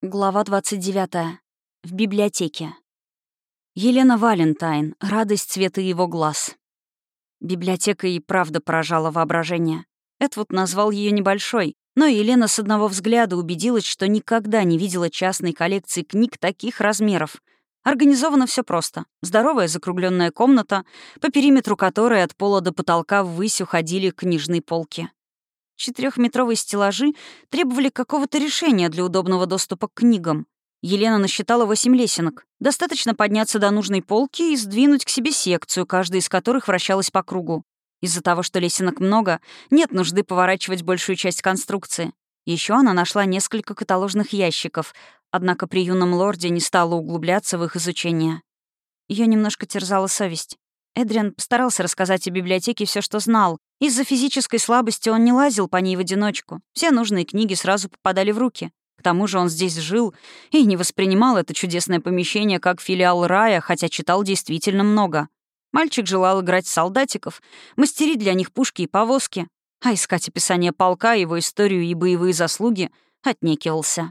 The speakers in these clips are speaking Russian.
Глава 29. В библиотеке. Елена Валентайн. Радость цвета его глаз. Библиотека и правда поражала воображение. Эдвуд назвал ее небольшой, но Елена с одного взгляда убедилась, что никогда не видела частной коллекции книг таких размеров. Организовано все просто. Здоровая закругленная комната, по периметру которой от пола до потолка ввысь уходили книжные полки. Четырехметровые стеллажи требовали какого-то решения для удобного доступа к книгам. Елена насчитала восемь лесенок. Достаточно подняться до нужной полки и сдвинуть к себе секцию, каждая из которых вращалась по кругу. Из-за того, что лесенок много, нет нужды поворачивать большую часть конструкции. Еще она нашла несколько каталожных ящиков, однако при юном лорде не стала углубляться в их изучение. Ее немножко терзала совесть. Эдриан постарался рассказать о библиотеке все, что знал. Из-за физической слабости он не лазил по ней в одиночку. Все нужные книги сразу попадали в руки. К тому же он здесь жил и не воспринимал это чудесное помещение как филиал рая, хотя читал действительно много. Мальчик желал играть в солдатиков, мастерить для них пушки и повозки, а искать описание полка, его историю и боевые заслуги отнекивался.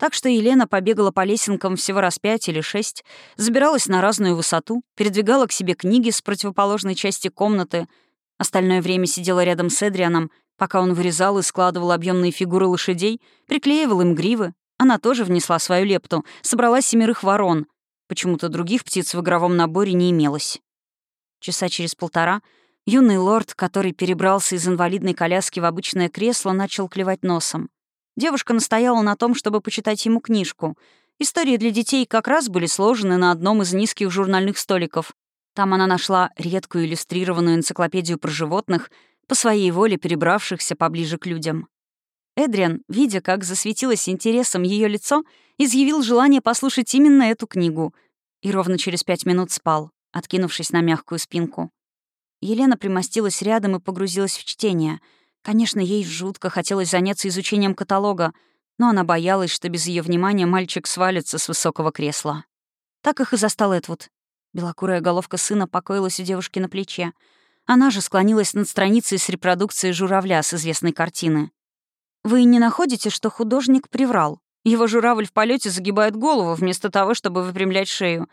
Так что Елена побегала по лесенкам всего раз пять или шесть, забиралась на разную высоту, передвигала к себе книги с противоположной части комнаты. Остальное время сидела рядом с Эдрианом, пока он вырезал и складывал объемные фигуры лошадей, приклеивал им гривы. Она тоже внесла свою лепту, собрала семерых ворон. Почему-то других птиц в игровом наборе не имелось. Часа через полтора юный лорд, который перебрался из инвалидной коляски в обычное кресло, начал клевать носом. Девушка настояла на том, чтобы почитать ему книжку. Истории для детей как раз были сложены на одном из низких журнальных столиков. Там она нашла редкую иллюстрированную энциклопедию про животных, по своей воле перебравшихся поближе к людям. Эдриан, видя, как засветилось интересом ее лицо, изъявил желание послушать именно эту книгу. И ровно через пять минут спал, откинувшись на мягкую спинку. Елена примостилась рядом и погрузилась в чтение — Конечно, ей жутко хотелось заняться изучением каталога, но она боялась, что без ее внимания мальчик свалится с высокого кресла. Так их и застал Эдвуд. Белокурая головка сына покоилась у девушки на плече. Она же склонилась над страницей с репродукцией журавля с известной картины. «Вы не находите, что художник приврал? Его журавль в полете загибает голову вместо того, чтобы выпрямлять шею.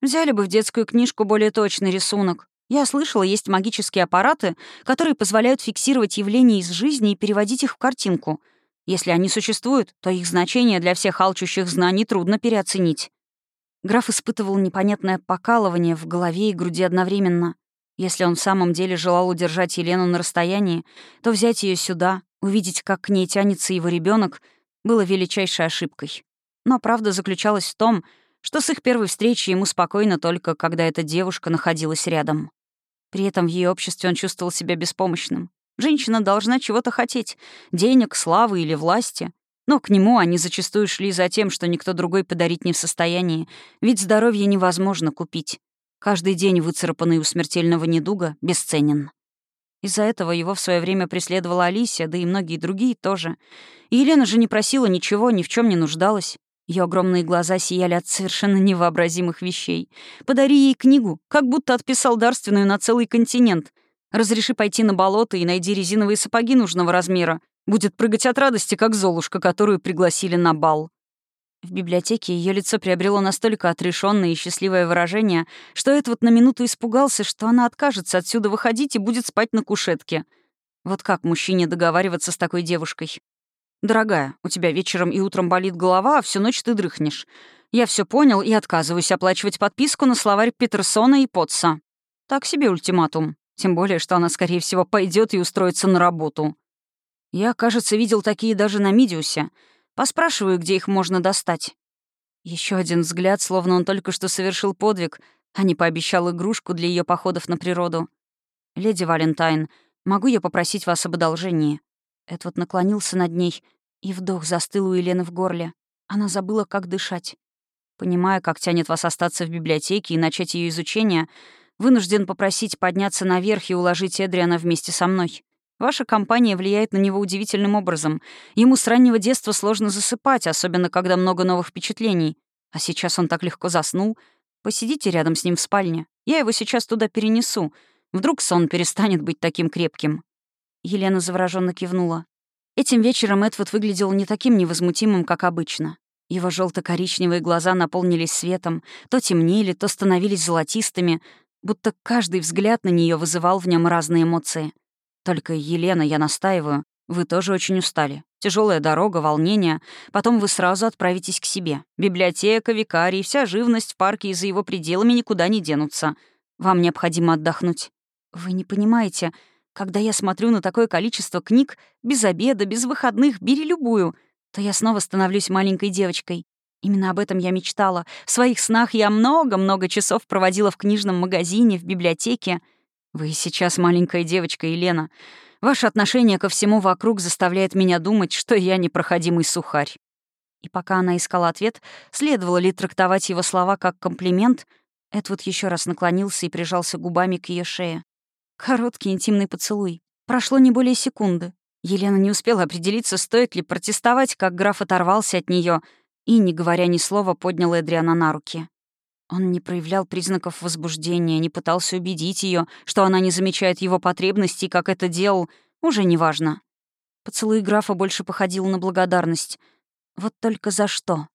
Взяли бы в детскую книжку более точный рисунок. Я слышала, есть магические аппараты, которые позволяют фиксировать явления из жизни и переводить их в картинку. Если они существуют, то их значение для всех алчущих знаний трудно переоценить. Граф испытывал непонятное покалывание в голове и груди одновременно. Если он в самом деле желал удержать Елену на расстоянии, то взять ее сюда, увидеть, как к ней тянется его ребенок, было величайшей ошибкой. Но правда заключалась в том, что с их первой встречи ему спокойно только, когда эта девушка находилась рядом. При этом в ее обществе он чувствовал себя беспомощным. Женщина должна чего-то хотеть — денег, славы или власти. Но к нему они зачастую шли за тем, что никто другой подарить не в состоянии, ведь здоровье невозможно купить. Каждый день, выцарапанный у смертельного недуга, бесценен. Из-за этого его в свое время преследовала Алисия, да и многие другие тоже. И Елена же не просила ничего, ни в чем не нуждалась. Ее огромные глаза сияли от совершенно невообразимых вещей. «Подари ей книгу, как будто отписал дарственную на целый континент. Разреши пойти на болото и найди резиновые сапоги нужного размера. Будет прыгать от радости, как Золушка, которую пригласили на бал». В библиотеке ее лицо приобрело настолько отрешенное и счастливое выражение, что Эдвард на минуту испугался, что она откажется отсюда выходить и будет спать на кушетке. Вот как мужчине договариваться с такой девушкой? «Дорогая, у тебя вечером и утром болит голова, а всю ночь ты дрыхнешь. Я все понял и отказываюсь оплачивать подписку на словарь Петерсона и Потса. Так себе ультиматум. Тем более, что она, скорее всего, пойдет и устроится на работу. Я, кажется, видел такие даже на Мидиусе. Поспрашиваю, где их можно достать. Еще один взгляд, словно он только что совершил подвиг, а не пообещал игрушку для ее походов на природу. «Леди Валентайн, могу я попросить вас об одолжении?» Эдвард наклонился над ней, и вдох застыл у Елены в горле. Она забыла, как дышать. Понимая, как тянет вас остаться в библиотеке и начать ее изучение, вынужден попросить подняться наверх и уложить Эдриана вместе со мной. Ваша компания влияет на него удивительным образом. Ему с раннего детства сложно засыпать, особенно когда много новых впечатлений. А сейчас он так легко заснул. Посидите рядом с ним в спальне. Я его сейчас туда перенесу. Вдруг сон перестанет быть таким крепким. Елена завороженно кивнула. Этим вечером Эдвард выглядел не таким невозмутимым, как обычно. Его желто коричневые глаза наполнились светом, то темнели, то становились золотистыми, будто каждый взгляд на нее вызывал в нем разные эмоции. Только, Елена, я настаиваю, вы тоже очень устали. Тяжелая дорога, волнение. Потом вы сразу отправитесь к себе. Библиотека, викарий, вся живность в парке и за его пределами никуда не денутся. Вам необходимо отдохнуть. Вы не понимаете, когда я смотрю на такое количество книг, без обеда, без выходных, бери любую, то я снова становлюсь маленькой девочкой. Именно об этом я мечтала. В своих снах я много-много часов проводила в книжном магазине, в библиотеке. Вы сейчас маленькая девочка, Елена. Ваше отношение ко всему вокруг заставляет меня думать, что я непроходимый сухарь». И пока она искала ответ, следовало ли трактовать его слова как комплимент, Эдвуд еще раз наклонился и прижался губами к ее шее. Короткий интимный поцелуй. Прошло не более секунды. Елена не успела определиться, стоит ли протестовать, как граф оторвался от нее и, не говоря ни слова, поднял Эдриана на руки. Он не проявлял признаков возбуждения, не пытался убедить ее, что она не замечает его потребностей, как это делал, уже неважно. Поцелуй графа больше походил на благодарность. Вот только за что?